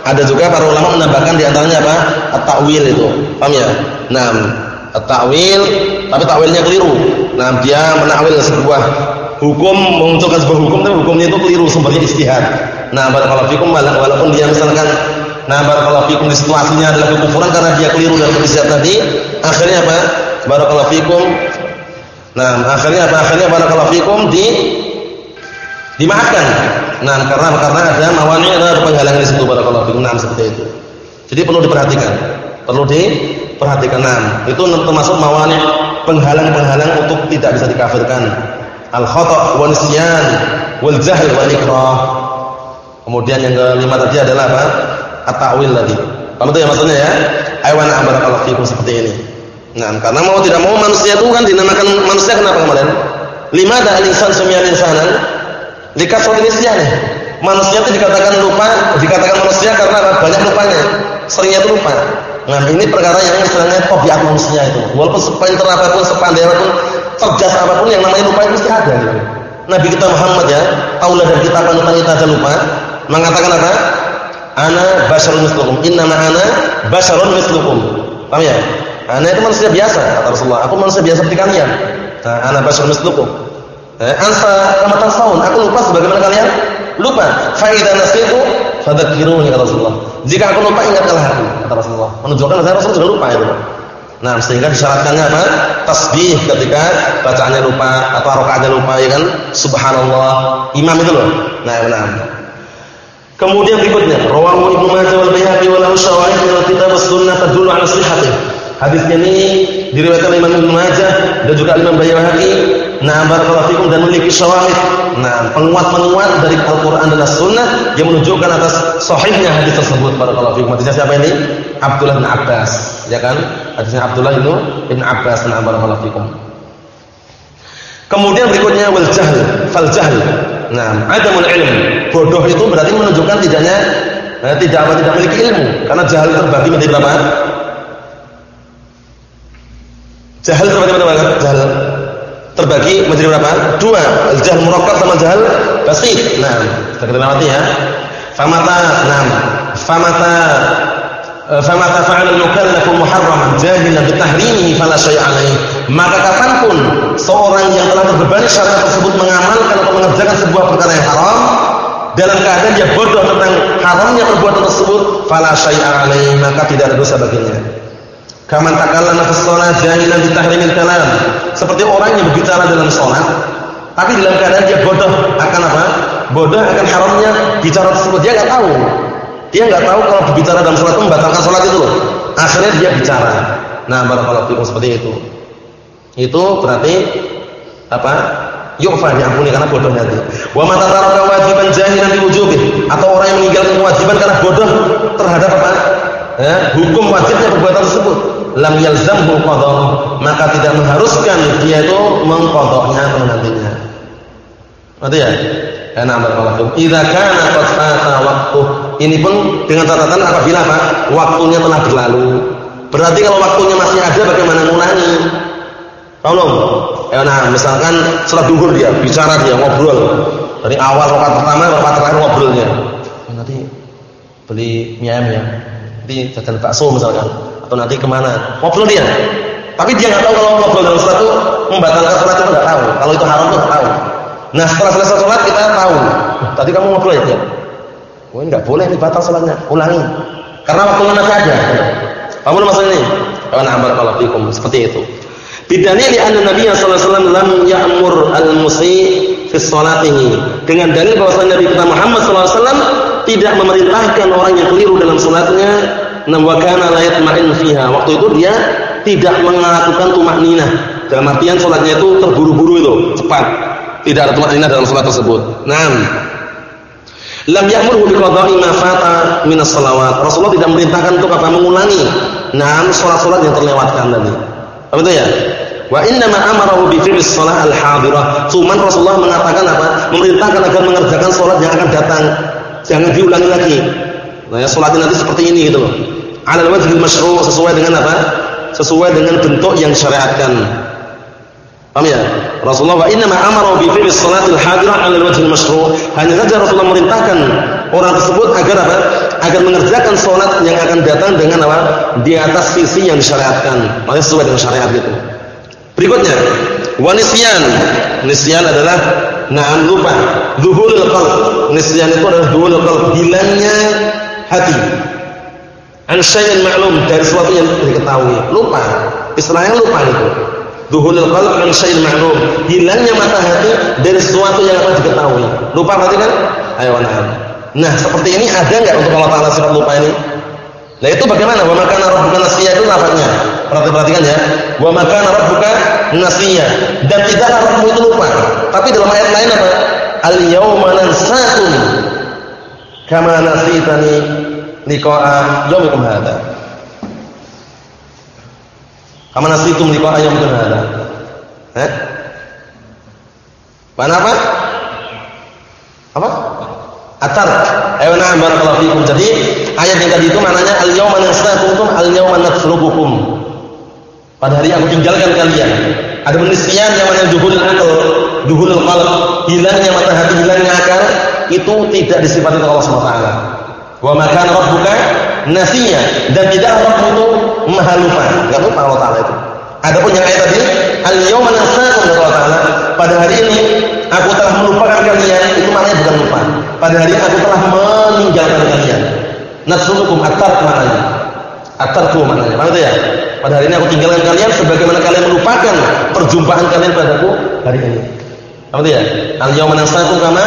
Ada juga para ulama menambahkan di antaranya apa? At-ta'wil itu. Paham ya? Nah, at-ta'wil tapi ta'wilnya keliru. Nah, dia menakwil sebuah hukum memunculkan sebuah hukum tapi hukumnya itu keliru sumbernya istihad. Nah, barakallahu fikum walaupun dia misalkan nah barakallahu fikum di situasinya adalah kekufuran karena dia keliru dalam istihad tadi, akhirnya apa? Barakallahu fikum. Nah, akhirnya apa? Akhirnya barakallahu fikum di dimaafkan. Nah, karena karena ada mawani ada penghalangan di situ barakallahu fikum. Nah, seperti itu. Jadi perlu diperhatikan. Perlu diperhatikan. Nah, itu termasuk mawani penghalang-penghalang untuk tidak bisa dikafirkan. Al khata' wal nisyan wal jahl wal ikrah. Kemudian yang kelima tadi adalah apa? At-ta'wil tadi. Paham itu ya maksudnya ya? Aywan barakallahu fikum seperti ini. Nah, karena mau tidak mau manusia itu kan dinamakan manusia kenapa kemarin? Lima ada al-insan sumiyal insanan Likasrul nisyan. Manusia itu dikatakan lupa, dikatakan manusia karena banyak lupanya. Seringnya itu lupa. Nah, ini perkara yang istilahnya tabiat manusia itu. Walaupun sepintar apa pun, sepandai apa pun, cerdas apa pun yang namanya lupa itu mesti ada gitu. Nabi kita Muhammad ya, taulah dari kita panutan kita aja lupa, mengatakan apa? Ana basyarun mislukum. Innama ana basyarun mislukum. Paham ya? Ana itu manusia biasa, kata Rasulullah. Aku manusia biasa seperti kalian. Nah, ana basyarun mislukum. Eh, ansa kama tasawun. Aku lupa sebagaimana kalian lupa. Fa idza nasitu fadzakiruni kata Rasulullah. Jika aku lupa ingatkanlah aku kata Rasulullah. Menunjukkan saya Rasul sudah lupa itu. Nah, sehingga disyaratkannya apa? Tasbih ketika bacaannya lupa atau rakaatnya lupa ya kan? Subhanallah. Imam itu loh. Nah, benar. Kemudian berikutnya, rawahu Ibnu Majah wal Baihaqi wa lahu syawahid min al-kitab was-sunnah tadullu 'ala. Hadisnya ini diriwayatkan oleh Imam Ibnu Majah dan juga Imam Baihaqi, nah barakallahu fikum dan memiliki syawahid. Nah, penguat-penguat dari Al-Qur'an dan As-Sunnah yang menunjukkan atas sahihnya hadis tersebut barakallahu fikum. Hadisnya siapa ini? Abdullah bin Abbas, ya kan? Hadisnya Abdullah bin Abbas, nah barakallahu fikum. Kemudian berikutnya wal jahl, fal jahl. Nah, adamul ilm. Bodoh itu berarti menunjukkan tidaknya eh, tidak apa tidak memiliki ilmu. Karena jahil terbagi menjadi berapa? Jahil terbagi menjadi berapa? Jahil terbagi menjadi berapa? Dua. Jahil murakkab sama jahil basit. Nah, kita lewati ya. Famata, nah, famata Eh, famata fa'ala al-mukallafu muharraman jahilan bi tahrimihi fala syai'a alaihi maka kapan pun seorang yang telah terbebani syariat tersebut mengamalkan atau mengerjakan sebuah perkara yang haram dalam keadaan dia bodoh tentang haramnya perbuatan tersebut fala syai'a alaihi maka tidak ada dosa baginya kaman takallama fi shalah jahilan bi tahrimil kalam seperti orang yang berbicara dalam salat tapi dalam keadaan dia bodoh akan apa bodoh akan haramnya bicara tersebut dia enggak tahu dia nggak tahu kalau berbicara dalam sholat itu membatalkan sholat itu loh. Akhirnya dia bicara. Nah, barakallahu fikum seperti itu. Itu berarti apa? Yu'fa diampuni karena bodoh nanti. Wa man taraka wajiban jahilan bi wujubih atau orang yang meninggalkan kewajiban karena bodoh terhadap apa? Ya, hukum wajibnya perbuatan tersebut. Lam yalzamhu qadha, maka tidak mengharuskan dia itu mengqadhanya nantinya. Berarti ya? Enak barakallahu. Idza kana qad fata waqtu ini pun dengan catatan apabila apa? Waktunya telah berlalu. Berarti kalau waktunya masih ada bagaimana ngulangi? Tolong. Ya nah, misalkan setelah duhur dia bicara dia ngobrol. Dari awal rakaat pertama rakaat terakhir ngobrolnya. Nanti beli mie ayam ya. Nanti jajan bakso misalkan atau nanti ke mana? Ngobrol dia. Tapi dia nggak tahu kalau ngobrol dalam sholat itu membatalkan sholat itu nggak tahu. Kalau itu haram itu nggak tahu. Nah setelah selesai sholat kita tahu. Tadi kamu ngobrol ya? Oh enggak boleh ini batal salatnya, ulangi. Karena waktunya masih ada. Paham maksud ini? Karena barakallahu fikum seperti itu. Bidalil anna Nabi sallallahu alaihi wasallam lam ya'mur al-musi fi salatihi. Dengan dalil bahwasanya Nabi kita Muhammad sallallahu alaihi wasallam tidak memerintahkan orang yang keliru dalam salatnya, nam wa kana la yatma'in fiha. Waktu itu dia tidak melakukan tumakninah. Dalam artian salatnya itu terburu-buru itu, cepat. Tidak ada tumakninah dalam salat tersebut. Naam. Lam ya'murhu biqada'i ma fata min as-salawat. Rasulullah tidak memerintahkan untuk apa? Mengulangi enam salat-salat yang terlewatkan tadi. Apa itu ya? Wa inna ma amarahu bi fi'lis shalah al-hadirah. Cuman Rasulullah mengatakan apa? Memerintahkan agar mengerjakan salat yang akan datang. Jangan diulangi lagi. Nah, ya salatnya nanti seperti ini gitu loh. Ala al-wajhil masyru' sesuai dengan apa? Sesuai dengan bentuk yang syariatkan. Paham ya? Rasulullah wa inna ma amara bi fi'li salatil hadirah 'ala al-wajh al-mashru'. Hanya saja Rasulullah merintahkan orang tersebut agar apa? Agar mengerjakan salat yang akan datang dengan apa? Di atas sisi yang disyariatkan. Maksudnya sesuai dengan syariat itu. Berikutnya, wa nisyan. Adalah na'am lupa. Zuhulul qalb. Nisyan itu adalah zuhulul qalb, hilangnya hati. An syai'in ma'lum dari sesuatu yang diketahui. Lupa. Istilahnya lupa itu. Duhulul qalb an syai'in ma'lum. Hilangnya mata hati dari sesuatu yang akan diketahui. Lupa berarti kan? Ayo nah. Nah, seperti ini ada enggak untuk Allah Taala sifat lupa ini? Nah, itu bagaimana? Wa makana rabbuka nasiya itu lafaznya. Perhatikan ya. Wa makana rabbuka nasiya. Dan tidaklah Rabbmu itu lupa. Tapi dalam ayat lain apa? Al yauma nansakum kama nasitani liqa'a yaumikum hadza. Kama nasitum liqa ayam hada. Eh? Mana apa? Apa? Atar. Ayo na'am barakallahu fikum. Jadi ayat yang tadi itu maknanya al-yauma nastaqukum al-yauma natsruqukum. Pada hari aku tinggalkan kalian. Ada penisbian yang mana duhul akal, duhul qalb, hilangnya mata hati, hilangnya akal itu tidak disifati oleh Allah Subhanahu wa taala. Wa makan rabbuka nasiya dan tidak Rabb itu maha lupa. Enggak lupa Allah taala itu. Adapun yang ayat tadi, al yauma nasakum Allah taala. Pada hari ini aku telah melupakan kalian. Itu maknanya bukan lupa. Pada hari ini aku telah meninggalkan kalian. Nasrukum atar maknanya. Atarku maknanya. Paham ya? Pada hari ini aku tinggalkan kalian sebagaimana kalian melupakan perjumpaan kalian padaku hari ini. Paham ya? Al-yawma nasakum kama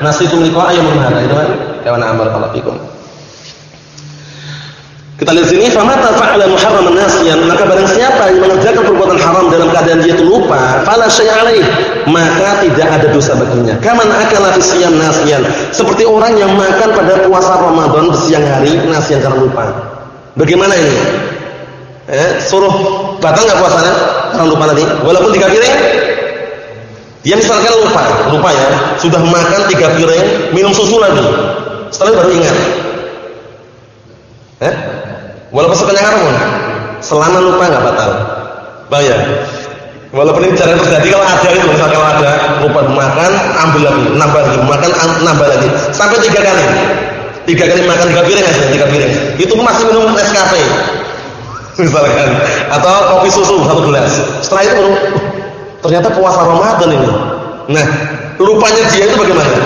nasitum liqa'a yaumil hada. Itu kan? Kawan ambar kalau fikum. Kita lihat sini, famata fa'ala muharraman nasiyan, maka barang siapa yang mengerjakan perbuatan haram dalam keadaan dia itu lupa, fala syai'alaih, maka tidak ada dosa baginya. Kaman akala fi siyam nasiyan, seperti orang yang makan pada puasa Ramadan di siang hari nasiyan karena lupa. Bagaimana ini? Eh, suruh batal enggak puasanya? Karena lupa tadi. Walaupun tiga piring, dia misalkan lupa, lupa ya, sudah makan tiga piring, minum susu lagi. Setelah baru ingat. Eh? Walaupun sekenyang pun selama lupa nggak batal. Bang ya. Walaupun ini jarang terjadi kalau ada itu, misalnya kalau ada lupa makan, ambil lagi, nambah lagi, makan, nambah lagi, sampai tiga kali. Tiga kali makan tiga piring aja, tiga piring. Itu masih minum es kafe, misalkan, atau kopi susu satu gelas. Setelah itu baru, ternyata puasa Ramadan ini. Nah, lupanya dia itu bagaimana?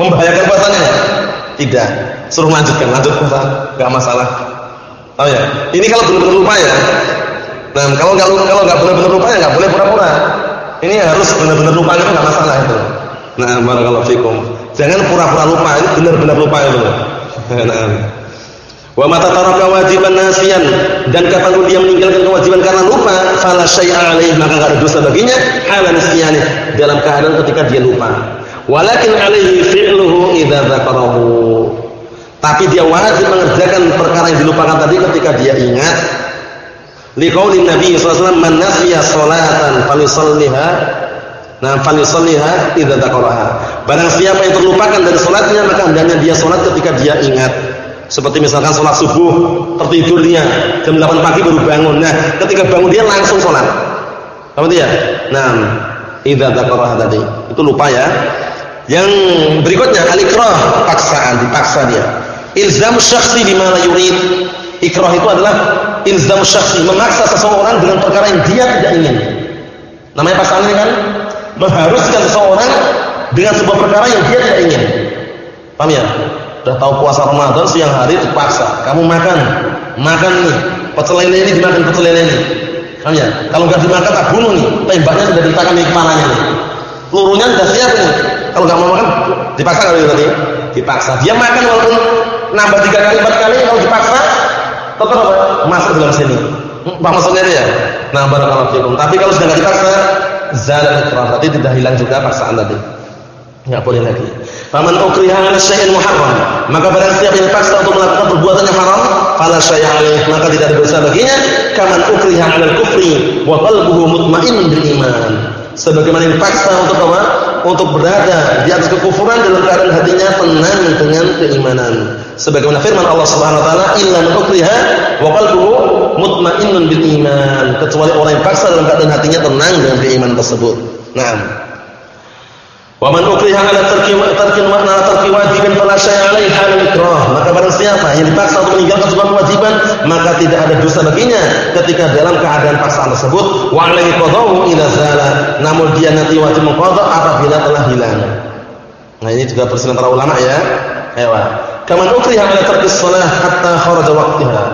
Membahayakan puasanya? Tidak. Suruh lanjutkan, lanjut puasa, nggak masalah. Oh ya, ini kalau benar-benar lupa ya. Nah, kalau nggak kalau nggak benar-benar lupa ya nggak boleh pura-pura. Ini harus benar-benar lupa itu nggak masalah itu. Nah, barakallahu fikum. Jangan pura-pura lupa, ini benar-benar lupa itu. Nah. Wa mata taraka wajiban nasiyan dan kata dia meninggalkan kewajiban karena lupa, fala syai'a alaih maka enggak ada dosa baginya halan nisyani dalam keadaan ketika dia lupa. Walakin alaihi fi'luhu idza dzakarahu. Tapi dia wajib mengerjakan perkara yang dilupakan tadi ketika dia ingat. Liqaulin Nabi sallallahu alaihi wasallam man nasiya salatan falyusalliha Nah, falyusalliha idza dzakaraha. Barang siapa yang terlupakan dari salatnya maka hendaknya dia salat ketika dia ingat. Seperti misalkan salat subuh, tertidur dia jam 8 pagi baru bangun. Nah, ketika bangun dia langsung salat. Apa dia? Nah, idza dzakaraha tadi. Itu lupa ya. Yang berikutnya al-ikrah, paksaan, dipaksa dia. Ilzam syakhsi bima la yurid. Ikrah itu adalah ilzam syakhsi, memaksa seseorang dengan perkara yang dia tidak ingin. Namanya paksaan ini kan mengharuskan seseorang dengan sebuah perkara yang dia tidak ingin. Paham ya? Sudah tahu puasa Ramadan siang hari dipaksa, kamu makan. Makan nih, pecel lele ini dimakan pecel lele ini. Paham ya? Kalau enggak dimakan tak bunuh nih, tembaknya sudah diletakkan di kepalanya nih. Pelurunya sudah siap nih. Kalau enggak mau makan dipaksa kali tadi. Dipaksa. Dia makan walaupun nambah tiga kali empat kali kalau dipaksa tetap apa? masuk dalam sini. Apa maksudnya dia? Nah, barakallahu fikum. Tapi kalau sudah enggak dipaksa, zalat ikrah. Tadi tidak hilang juga paksaan tadi. Enggak boleh lagi. Faman ukriha ala syai'in muharram, maka barang siapa yang dipaksa untuk melakukan perbuatan yang haram, fala syai'a alaih, maka tidak ada dosa baginya. Kaman ukriha ala kufri wa qalbuhu mutmain bil iman. Sebagaimana yang dipaksa untuk apa? Untuk berada di atas kekufuran dalam keadaan hatinya tenang dengan keimanan sebagaimana firman Allah Subhanahu wa taala illa man ukriha wa qalbuhu mutmainnun bil iman kecuali orang yang paksa dalam keadaan hatinya tenang dengan keimanan tersebut. Naam. Wa man ukriha ala tarki tarki ala tarki wajibin fala syai'a alaihi hal ikrah. Maka barang siapa yang dipaksa untuk meninggalkan sebuah kewajiban, maka tidak ada dosa baginya ketika dalam keadaan paksaan tersebut. Wa alaihi qadahu idza zala. Namun dia nanti wajib mengqada apabila telah hilang. Nah, ini juga perselisihan para ulama ya. Ayo. Kaman ukriha ala tarkis shalah hatta kharaja waqtaha.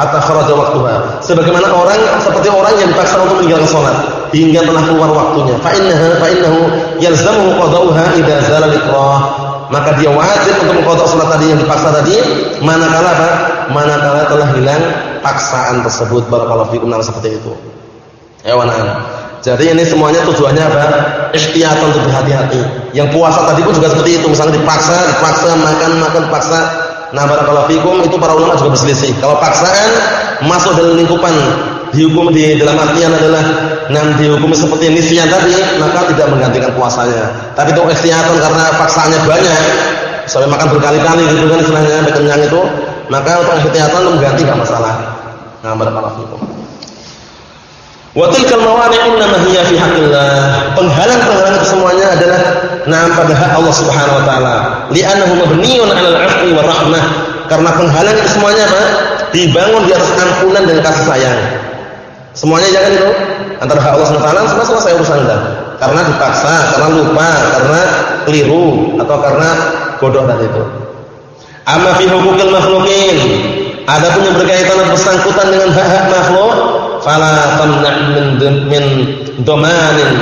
Hatta kharaja waqtaha. Sebagaimana orang seperti orang yang dipaksa untuk meninggalkan salat hingga telah keluar waktunya. Fa innaha fa innahu yalzamuhu qada'uha idza zala ikrah. Maka dia wajib untuk mengqada salat tadi yang dipaksa tadi manakala apa? Manakala telah hilang paksaan tersebut. Barakallahu fikum seperti itu. Ya wa jadi ini semuanya tujuannya apa? Ihtiyatan untuk berhati-hati. Yang puasa tadi pun juga seperti itu, misalnya dipaksa, dipaksa makan, makan paksa. Nah, barakallahu fikum itu para ulama juga berselisih. Kalau paksaan masuk dalam lingkupan dihukum di dalam artian adalah nam dihukum seperti nisyan tadi, maka tidak menggantikan puasanya. Tapi itu ihtiyatan karena paksaannya banyak, sampai makan berkali-kali gitu kan istilahnya, kenyang itu, maka untuk ihtiyatan mengganti enggak masalah. Nah, barakallahu fikum. Wa tilkal mawani' innama hiya fi haqqillah. Penghalang-penghalang semuanya adalah na'am pada hak Allah Subhanahu wa taala. Li'annahu mabniun 'alal 'afwi wa rahmah. Karena penghalang itu semuanya apa? Dibangun di atas ampunan dan kasih sayang. Semuanya jangan itu antara hak Allah Subhanahu wa taala sama selesai urusan Anda. Karena dipaksa, karena lupa, karena keliru atau karena bodoh tadi itu. Amma fi hukukil makhluqin Adapun yang berkaitan bersangkutan dengan hak-hak makhluk, fala tamna' min min domanin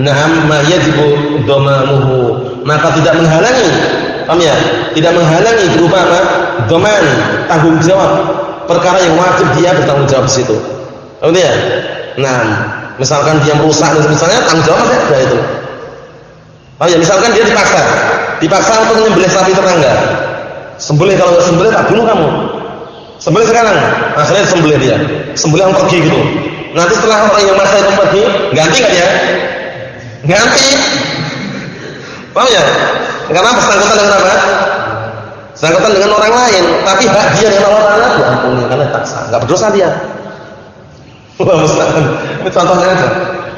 na'am ma yajibu domanuhu. Maka tidak menghalangi, paham ya? Tidak menghalangi berupa apa? Doman, tanggung jawab perkara yang wajib dia bertanggung jawab di situ. Paham ya? Nah, misalkan dia merusak misalnya tanggung jawab ada itu. Paham ya? Misalkan dia dipaksa, dipaksa untuk menyembelih sapi tetangga. Sembelih kalau sembelih tak bunuh kamu. Sembelih sekarang, akhirnya sembelih dia. Sembelih yang pergi gitu. Nanti setelah orang yang masa itu pergi, ganti nggak dia? Ganti. Paham ya? Karena bersangkutan dengan apa? Bersangkutan dengan orang lain, tapi hak dia dengan Allah Taala diampuni karena taksa, nggak berdosa dia. Ini contohnya aja.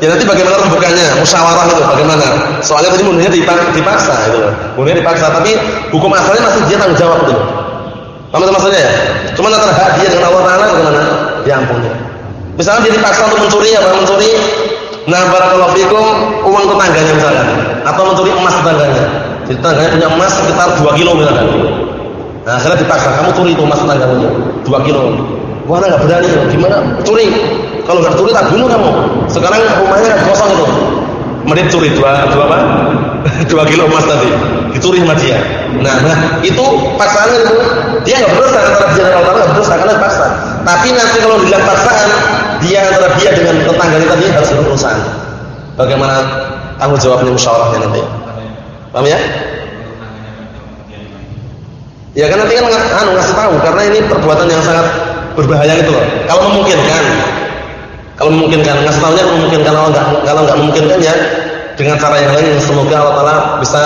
Ya nanti bagaimana rembukannya, musyawarah itu bagaimana? Soalnya tadi bunuhnya dipaksa itu. Bunuhnya dipaksa, tapi hukum asalnya masih dia tanggung jawab itu. Paham maksudnya ya? Cuma antara hak dia dengan Allah Taala bagaimana? Diampuni. Misalnya dia dipaksa untuk mencuri apa? Mencuri nah barakallahu fikum uang tetangganya misalnya atau mencuri emas tetangganya. Jadi tetangganya punya emas sekitar 2 kilo misalkan. Nah, akhirnya dipaksa, kamu curi itu emas tetanggamu 2 kilo. Wah, enggak berani. Gimana? Curi. Kalau enggak curi tak bunuh kamu. Sekarang rumahnya kosong itu. Menit curi dua, dua apa? dua kilo emas tadi. Sama dia. Nah, nah itu paksaan itu dia enggak berdosa antara dia dan Allah enggak berdosa karena dipaksa. Tapi nanti kalau dibilang paksaan, dia antara dia dengan tetangganya tadi harus berurusan. Bagaimana tanggung jawabnya musyawarahnya nanti. Paham ya? Ya kan nanti kan anu ngasih tahu karena ini perbuatan yang sangat berbahaya gitu loh. Kalau memungkinkan, kalau memungkinkan ngasih tahunya memungkinkan kalau enggak kalau enggak memungkinkan ya dengan cara yang lain semoga Allah taala bisa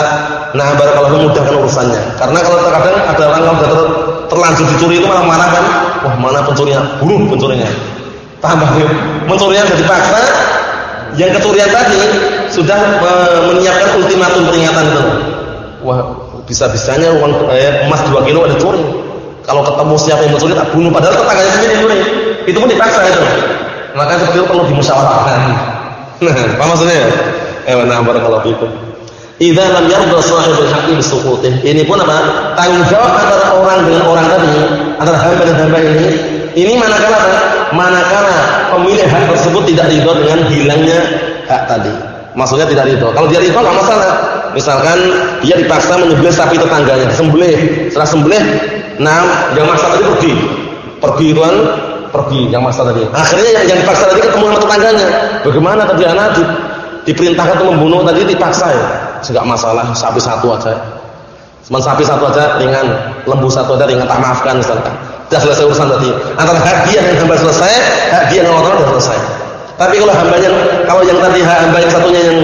nah barakallahu memudahkan urusannya. Karena kalau terkadang ada orang yang sudah ter, terlanjur dicuri itu malah marah kan, wah mana pencurinya, bunuh pencurinya. Tambah mencurinya sudah dipaksa, yang kecurian tadi sudah menyiapkan ultimatum peringatan itu. Wah, bisa-bisanya uang eh, emas 2 kilo ada curi. Kalau ketemu siapa yang mencuri tak bunuh padahal tetangganya sendiri yang curi. Itu pun dipaksa itu. Maka seperti itu perlu dimusyawarahkan. Nah, apa maksudnya? Eh, nah barakallahu fikum. Idza lam yarda sahibul haqqi. Ini pun apa? Tanggung jawab antara orang dengan orang tadi, antara hamba dan hamba ini. Ini manakala apa? Manakala pemilik hak tersebut tidak ridho dengan hilangnya hak tadi. Maksudnya tidak ridho. Kalau dia ridho enggak masalah. Misalkan dia dipaksa menyembelih sapi tetangganya, sembelih. Setelah sembelih, nah yang maksa tadi pergi. Pergi kan pergi yang maksa tadi. Akhirnya yang, yang dipaksa tadi ketemu sama tetangganya. Bagaimana tadi anak di, diperintahkan untuk membunuh tadi dipaksa ya? Enggak masalah, sapi satu aja. Cuma sapi satu aja ringan, lembu satu aja ringan, tak maafkan misalkan. Sudah selesai urusan tadi. Antara hak dia dengan hamba selesai, hak dia dengan Allah sudah selesai. Tapi kalau hambanya, kalau yang tadi hamba yang satunya yang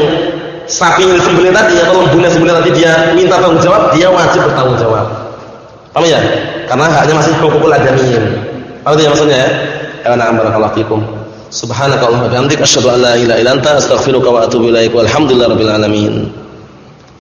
sapi yang disembelih tadi atau lembunya sembelih tadi dia minta tanggung jawab, dia wajib bertanggung jawab. Paham ya? Karena haknya masih hukukul adamin. Paham itu ya maksudnya ya? Ya na'am barakallahu fikum. Subhanakallahumma bihamdika asyhadu an la ilaha illa anta astaghfiruka wa atubu ilaik. Alamin.